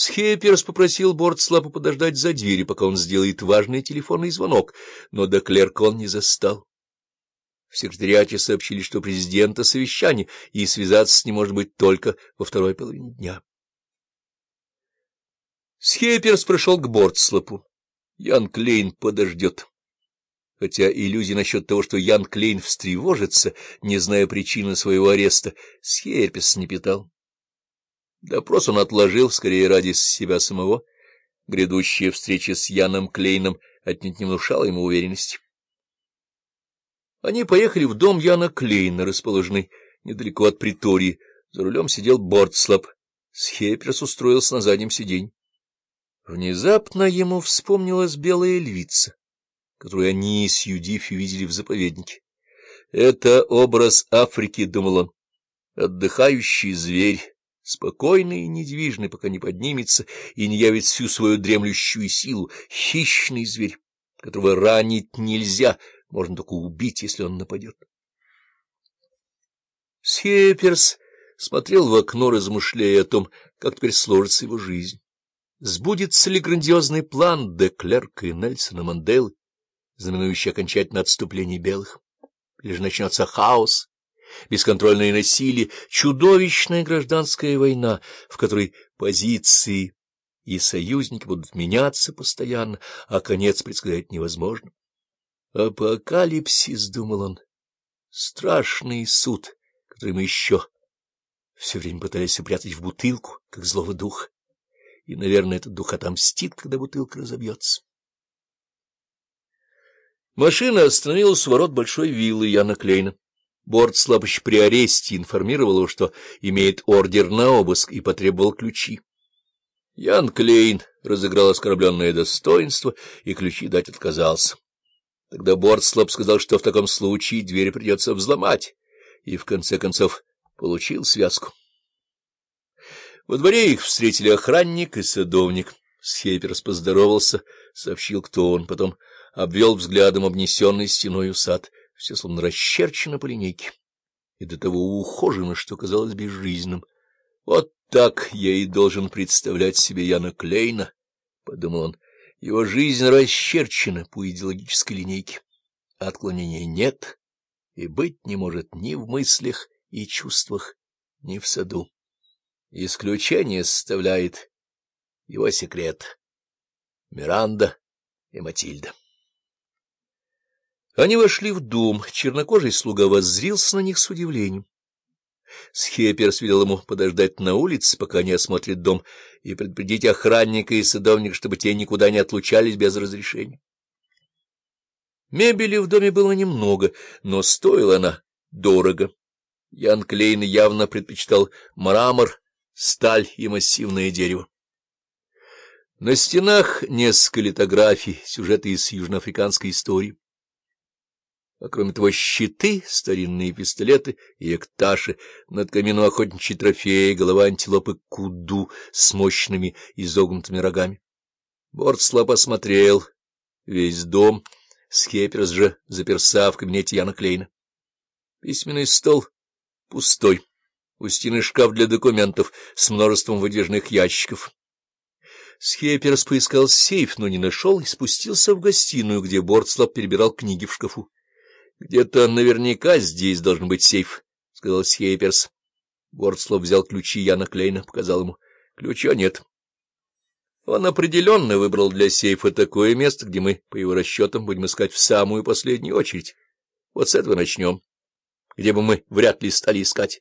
Схепперс попросил Бортслапа подождать за дверью, пока он сделает важный телефонный звонок, но до клерка он не застал. В секретариате сообщили, что президента совещание, и связаться с ним может быть только во второй половине дня. Схепперс прошел к Бортслапу. Ян Клейн подождет. Хотя иллюзии насчет того, что Ян Клейн встревожится, не зная причины своего ареста, Схепперс не питал. Допрос он отложил, скорее ради себя самого. Грядущая встреча с Яном Клейном отнюдь не внушала ему уверенности. Они поехали в дом Яна Клейна, расположенный недалеко от притории. За рулем сидел Бортслап. Схепперс устроился на заднем сиденье. Внезапно ему вспомнилась белая львица, которую они с Юдифи видели в заповеднике. Это образ Африки, — думал он, — отдыхающий зверь, спокойный и недвижный, пока не поднимется и не явит всю свою дремлющую силу, хищный зверь, которого ранить нельзя, можно только убить, если он нападет. Схепперс смотрел в окно, размышляя о том, как теперь сложится его жизнь. Сбудется ли грандиозный план де Клерка и Нельсона Манделы, знаменующий окончательное отступление белых? Или же начнется хаос, бесконтрольное насилие, чудовищная гражданская война, в которой позиции и союзники будут меняться постоянно, а конец предсказать невозможно. Апокалипсис, — думал он, — страшный суд, который мы еще все время пытались упрятать в бутылку, как злого духа. И, наверное, этот дух отомстит, когда бутылка разобьется. Машина остановилась у ворот большой виллы Яна Клейна. Бортслапыч при аресте информировал его, что имеет ордер на обыск, и потребовал ключи. Ян Клейн разыграл оскорбленное достоинство, и ключи дать отказался. Тогда Бортслап сказал, что в таком случае дверь придется взломать, и в конце концов получил связку. Во дворе их встретили охранник и садовник. Схейперс поздоровался, сообщил, кто он, потом обвел взглядом обнесенный стеной сад — все словно расчерчено по линейке, и до того ухожено, что казалось безжизненным. Вот так я и должен представлять себе Яна Клейна, — подумал он. Его жизнь расчерчена по идеологической линейке. Отклонения нет и быть не может ни в мыслях и чувствах, ни в саду. Исключение составляет его секрет — Миранда и Матильда. Они вошли в дом. Чернокожий слуга воззрился на них с удивлением. Схепперс велел ему подождать на улице, пока они осмотрят дом, и предупредить охранника и садовника, чтобы те никуда не отлучались без разрешения. Мебели в доме было немного, но стоила она дорого. Ян Клейн явно предпочитал мрамор, сталь и массивное дерево. На стенах несколько литографий, сюжеты из южноафриканской истории а кроме того щиты, старинные пистолеты и экташи, над камином охотничьи трофеи, голова антилопы куду с мощными изогнутыми рогами. Бортслап осмотрел весь дом, Скеперс же заперся в кабинете Яна Клейна. Письменный стол пустой, у стены шкаф для документов с множеством выдвижных ящиков. Схеперс поискал сейф, но не нашел и спустился в гостиную, где Бортслап перебирал книги в шкафу. — Где-то наверняка здесь должен быть сейф, — сказал Схейперс. Вордслов взял ключи Яна Клейна, показал ему. Ключа нет. Он определенно выбрал для сейфа такое место, где мы, по его расчетам, будем искать в самую последнюю очередь. Вот с этого начнем. Где бы мы вряд ли стали искать.